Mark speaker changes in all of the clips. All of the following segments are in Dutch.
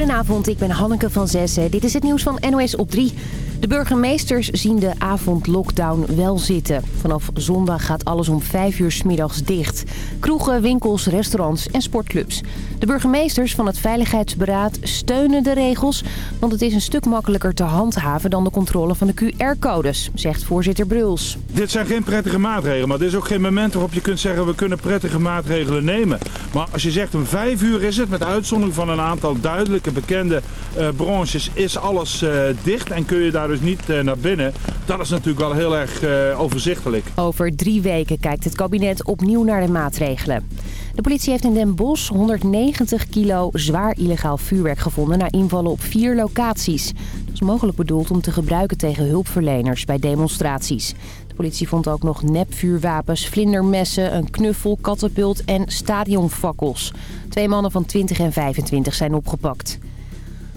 Speaker 1: Goedenavond, ik ben Hanneke van Zessen. Dit is het nieuws van NOS op 3. De burgemeesters zien de avondlockdown wel zitten. Vanaf zondag gaat alles om 5 uur s middags dicht. Kroegen, winkels, restaurants en sportclubs. De burgemeesters van het Veiligheidsberaad steunen de regels... want het is een stuk makkelijker te handhaven dan de controle van de QR-codes, zegt voorzitter Bruls.
Speaker 2: Dit zijn geen prettige maatregelen, maar dit is ook geen moment waarop je kunt zeggen... we kunnen prettige maatregelen nemen. Maar als je zegt om 5 uur is het, met uitzondering van een aantal duidelijke bekende uh, branches... is alles uh, dicht en kun je daar dus niet uh, naar binnen. Dat is natuurlijk wel heel erg overzichtelijk.
Speaker 1: Over drie weken kijkt het kabinet opnieuw naar de maatregelen. De politie heeft in Den Bosch 190 kilo zwaar illegaal vuurwerk gevonden... na invallen op vier locaties. Dat is mogelijk bedoeld om te gebruiken tegen hulpverleners bij demonstraties. Politie vond ook nog nepvuurwapens, vlindermessen, een knuffel, katapult en stadionfakkels. Twee mannen van 20 en 25 zijn opgepakt.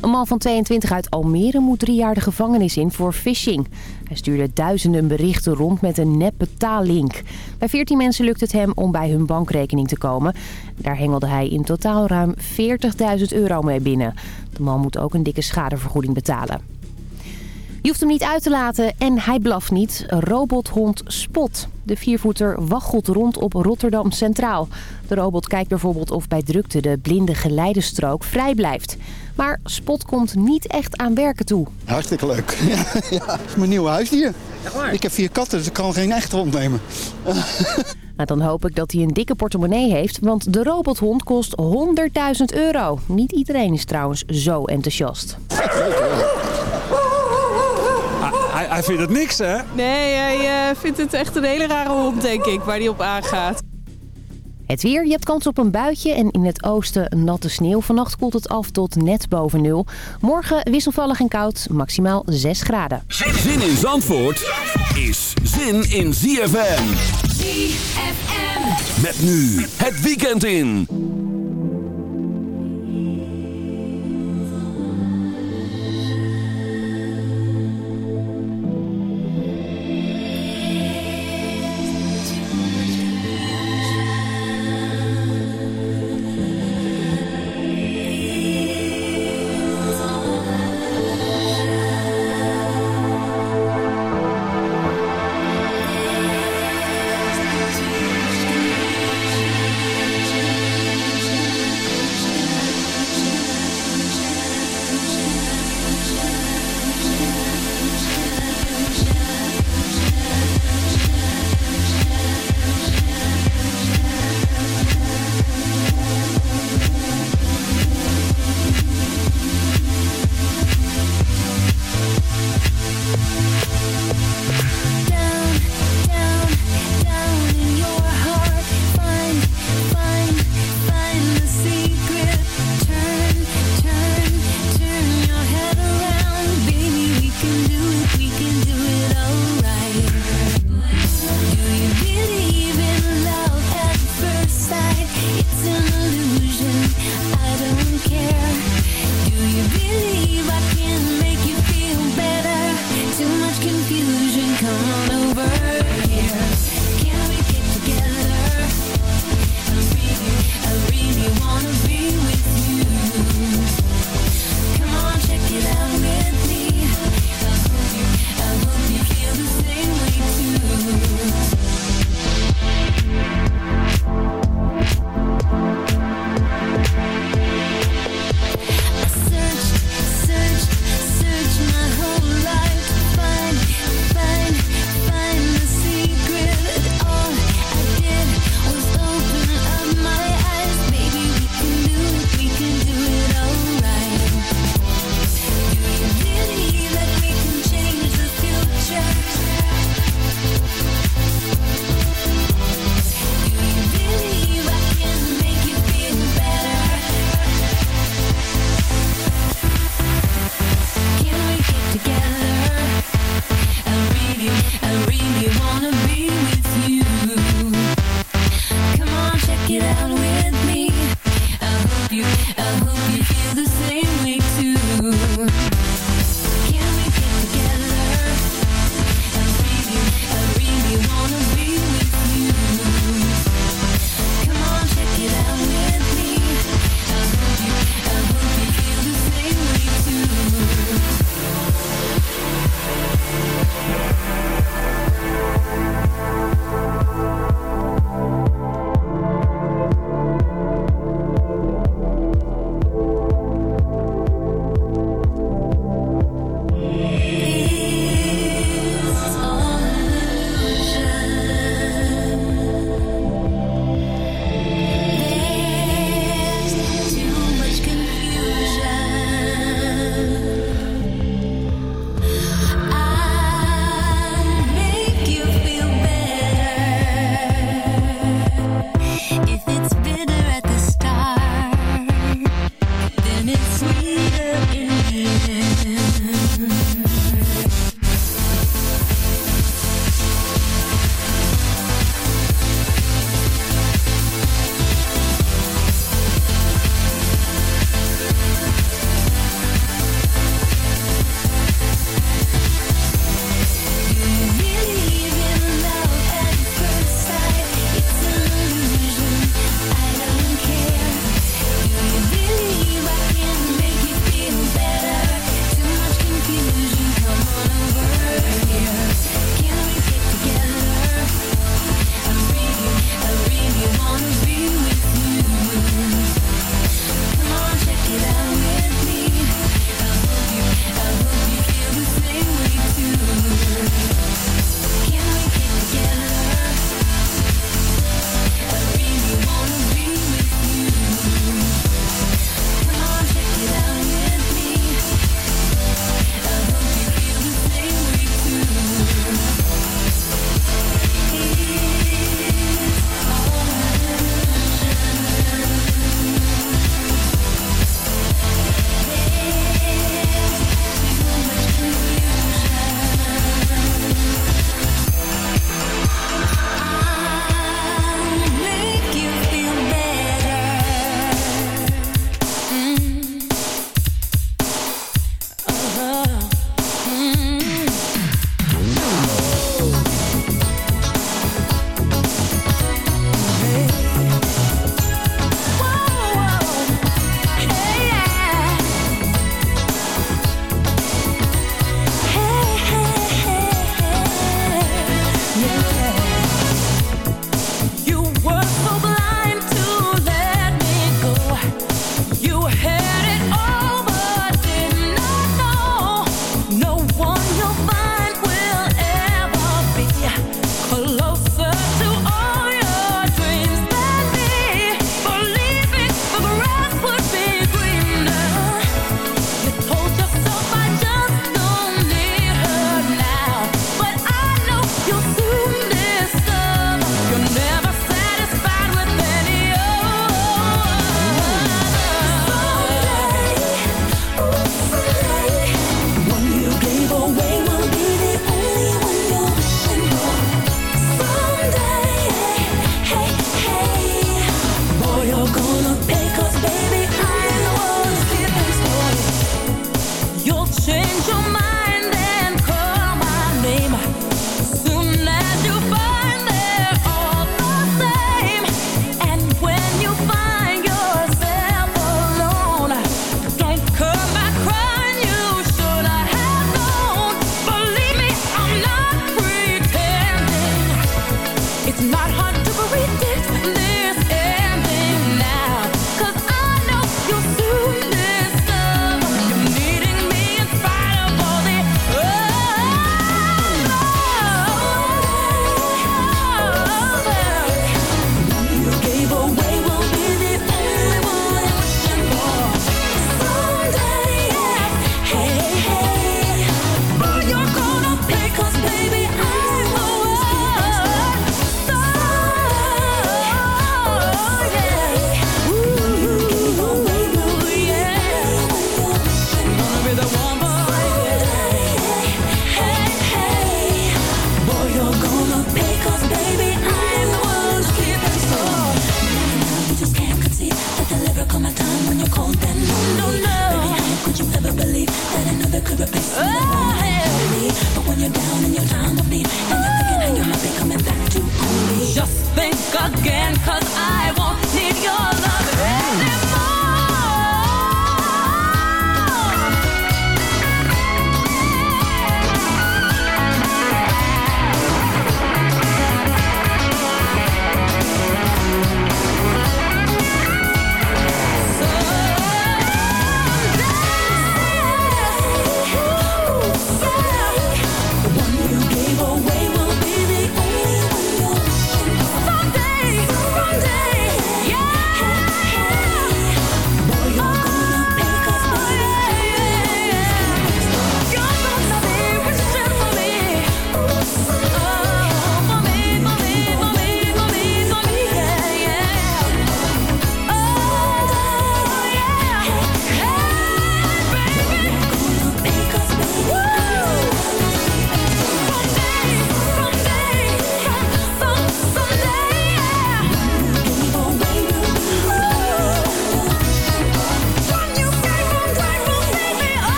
Speaker 1: Een man van 22 uit Almere moet drie jaar de gevangenis in voor phishing. Hij stuurde duizenden berichten rond met een nep betaallink. Bij 14 mensen lukt het hem om bij hun bankrekening te komen. Daar hengelde hij in totaal ruim 40.000 euro mee binnen. De man moet ook een dikke schadevergoeding betalen. Je hoeft hem niet uit te laten en hij blaft niet. Robothond Spot. De viervoeter waggelt rond op Rotterdam Centraal. De robot kijkt bijvoorbeeld of bij drukte de blinde geleidestrook vrij blijft. Maar Spot komt niet echt aan werken toe.
Speaker 3: Hartstikke leuk. Ja, ja. Het is mijn nieuwe huisdier. Ik heb vier katten, dus ik kan geen echt hond nemen.
Speaker 1: Nou, dan hoop ik dat hij een dikke portemonnee heeft, want de robothond kost 100.000 euro. Niet iedereen is trouwens zo enthousiast.
Speaker 4: Hij, vindt het niks, hè?
Speaker 5: Nee, hij uh, vindt het echt een hele rare hond, denk ik, waar hij op aangaat.
Speaker 1: Het weer, je hebt kans op een buitje en in het oosten natte sneeuw. Vannacht koelt het af tot net boven nul. Morgen wisselvallig en koud, maximaal 6 graden.
Speaker 6: Zin in Zandvoort is zin in ZFM.
Speaker 7: ZFM.
Speaker 6: Met nu het weekend in.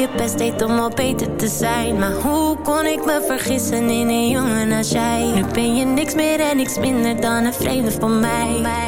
Speaker 7: Je best deed om al beter te zijn. Maar hoe kon ik me vergissen in een jongen als jij? Nu ben je niks meer en niks minder dan een vreemde van mij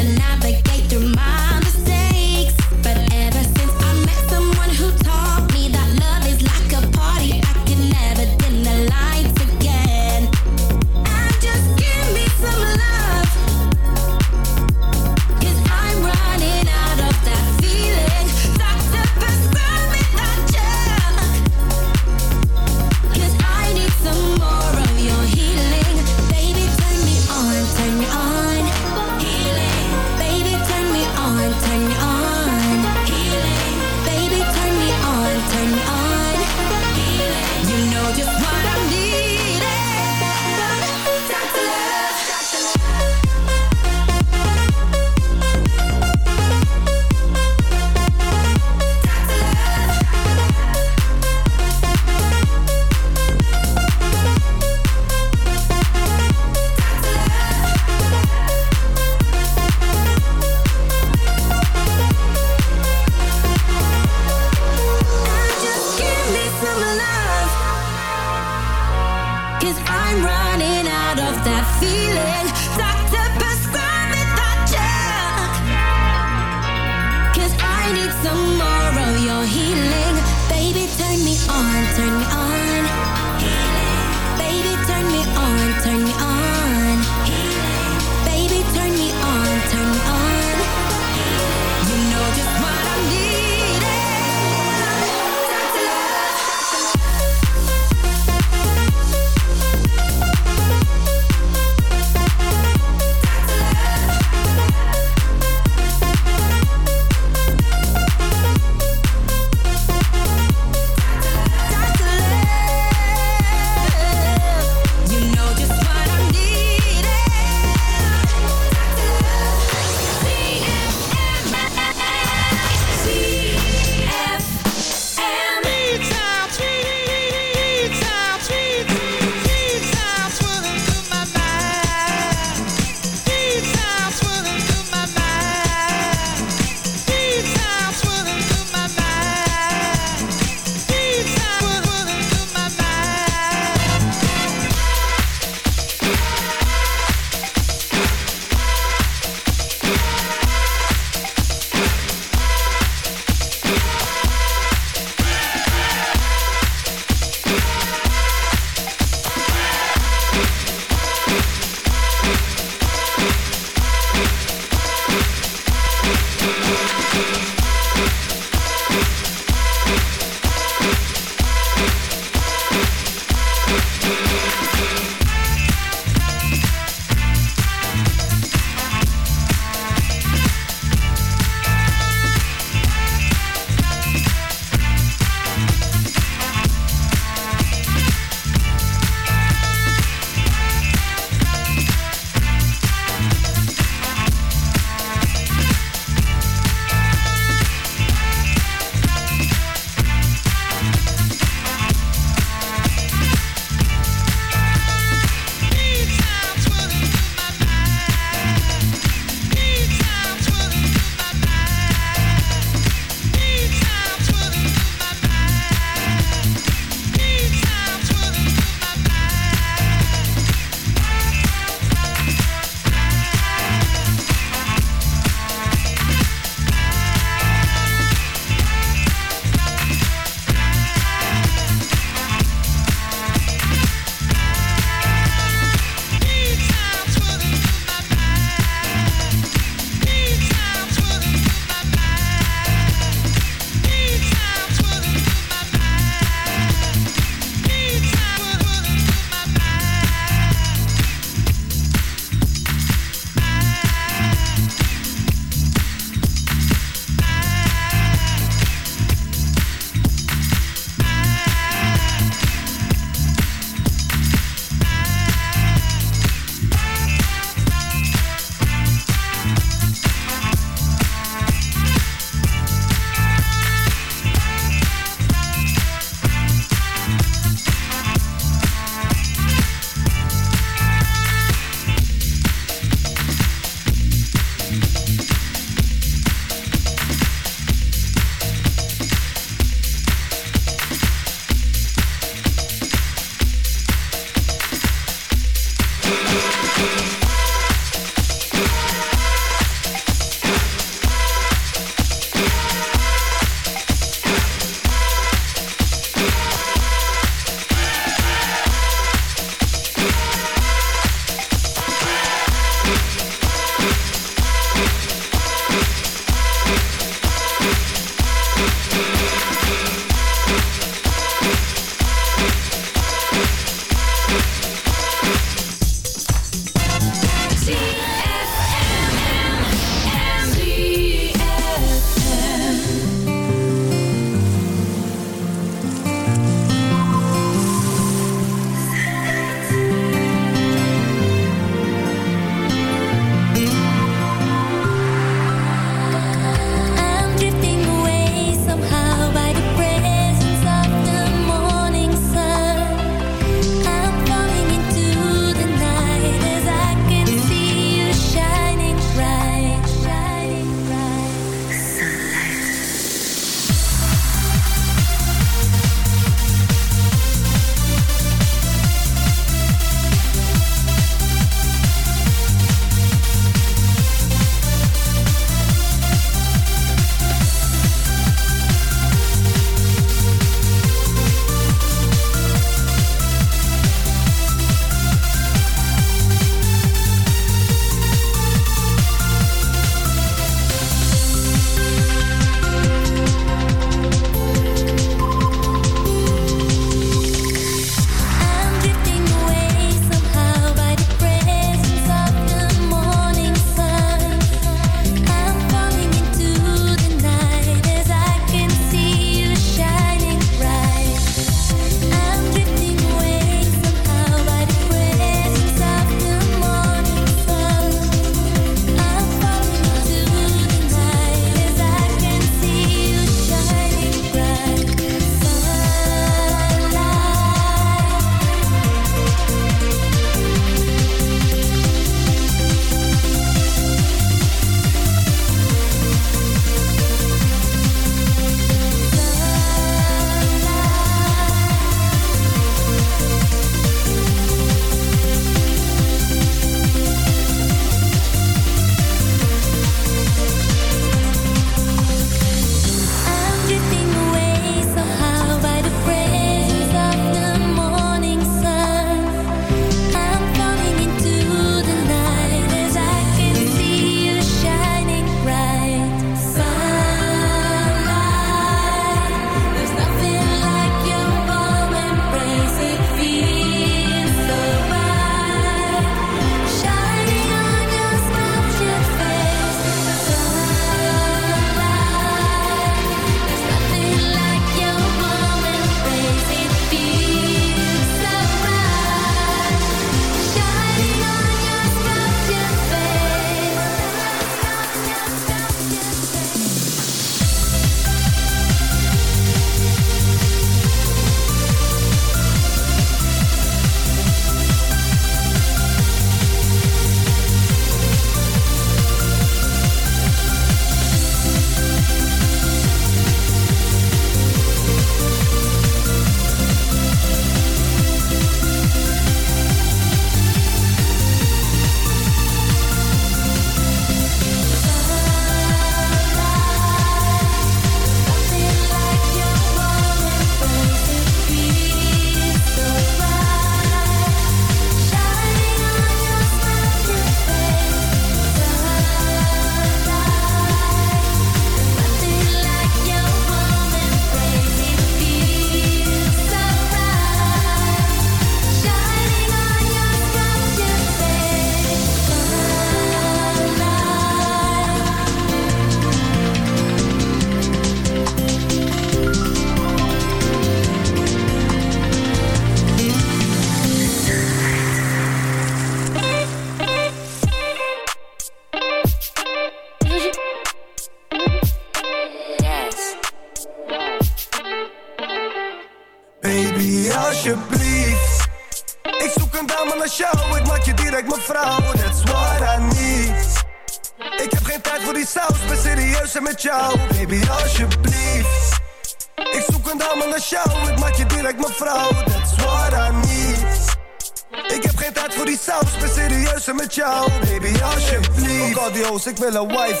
Speaker 7: ik
Speaker 8: wil een wifey home Ik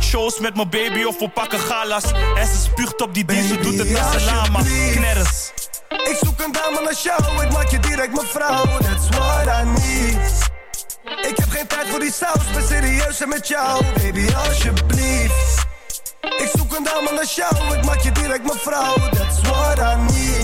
Speaker 9: Shows met mijn baby of we pakken galas. En ze spuugt op die diesel, doet het zijn lama. Knerres.
Speaker 8: Ik zoek een dame naar jou, ik maak je direct mijn vrouw. That's what I need. Ik heb geen tijd voor die saus, ben serieus en met jou. Baby, alsjeblieft. Ik zoek een dame naar jou, ik maak je direct mijn vrouw. That's what I need.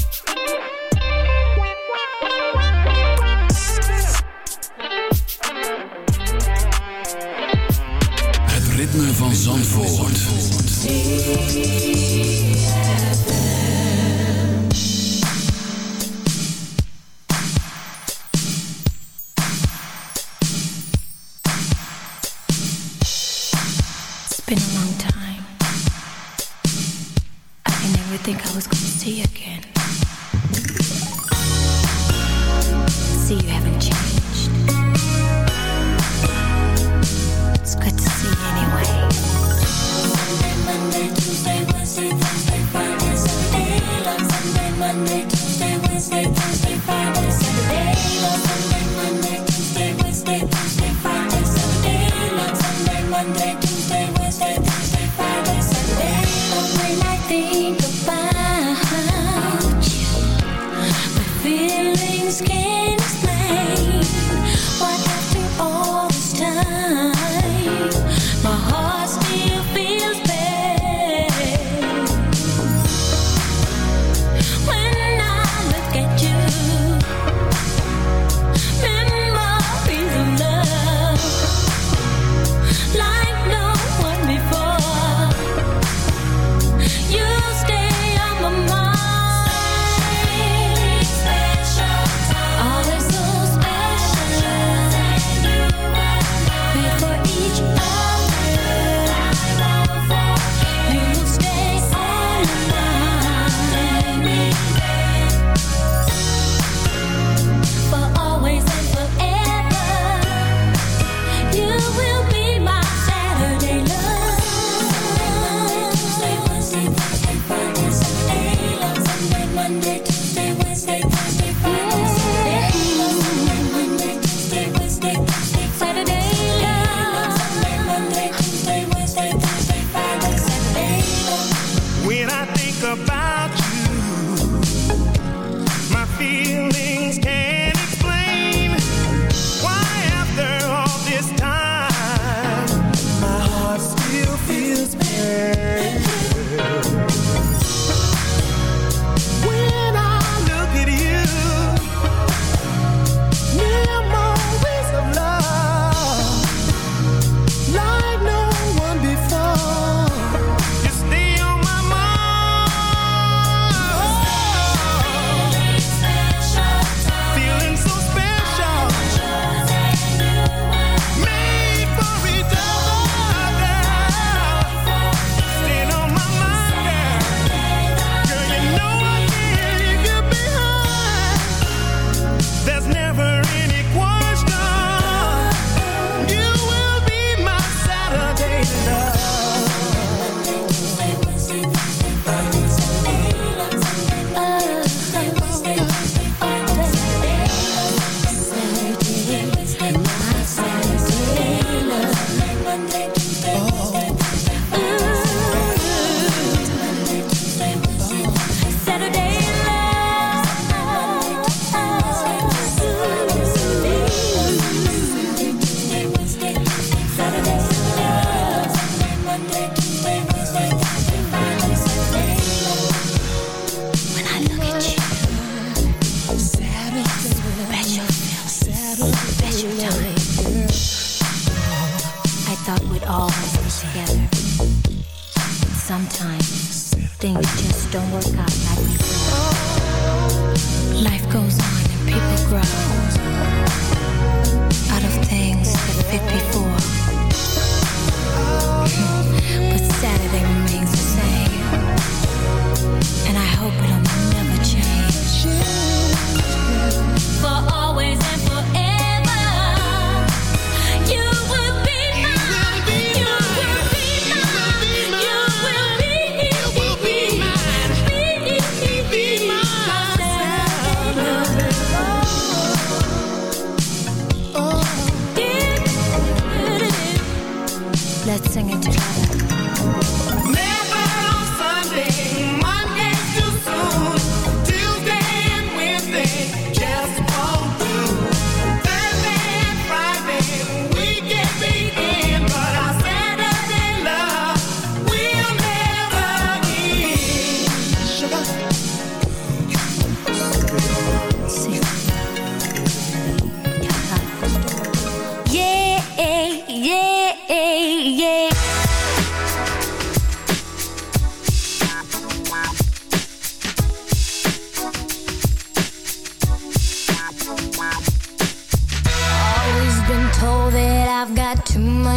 Speaker 6: Zandvoort.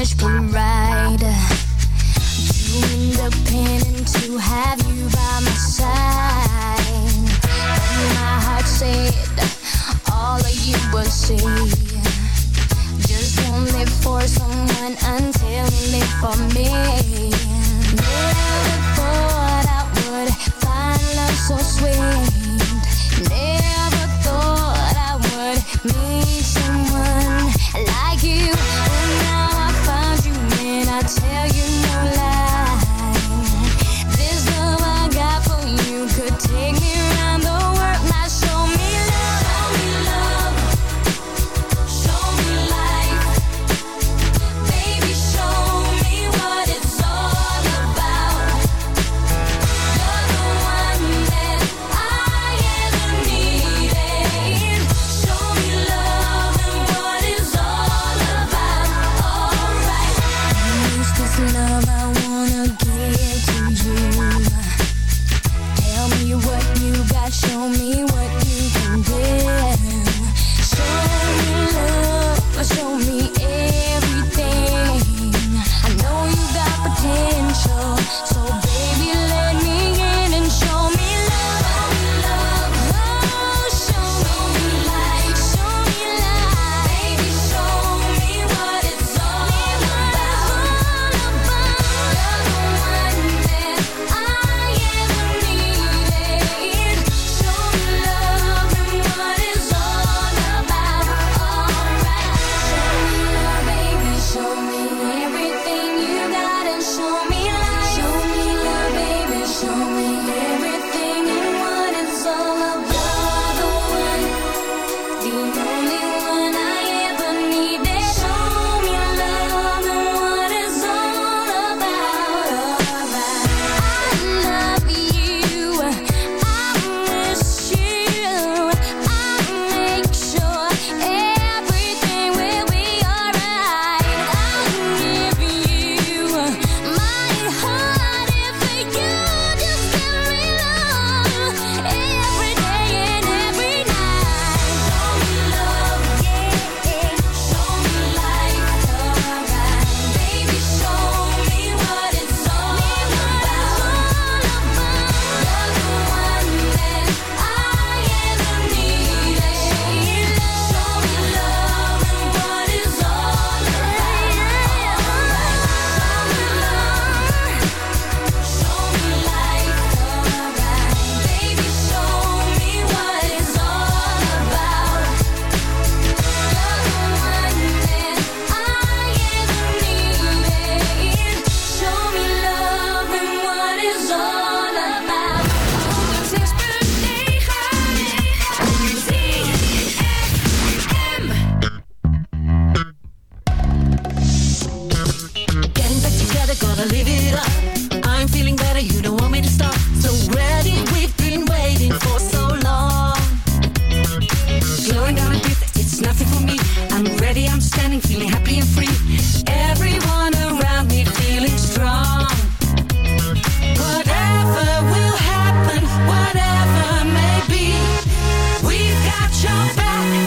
Speaker 10: much pride too independent to have you by my side. My heart said all of you will see. Just don't for someone until you live for me. Never thought I would find love so sweet. Never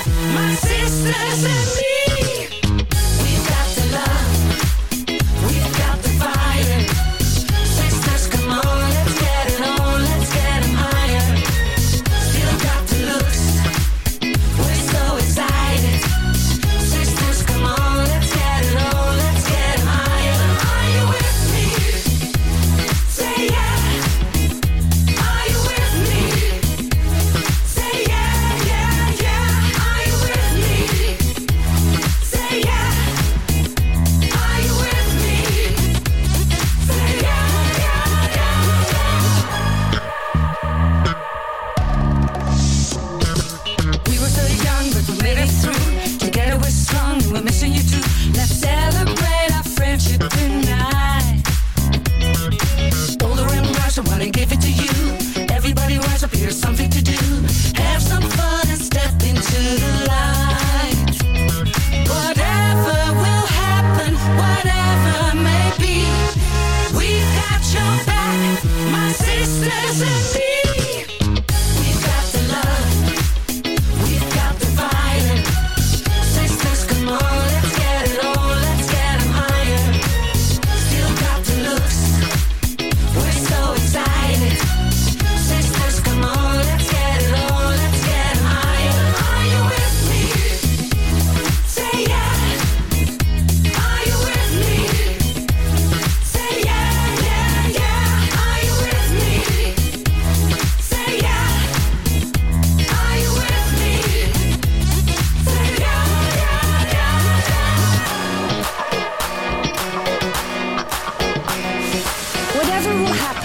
Speaker 10: My sisters and me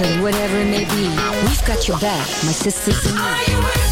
Speaker 10: happen, whatever it may be. We've got your back, my sisters and me.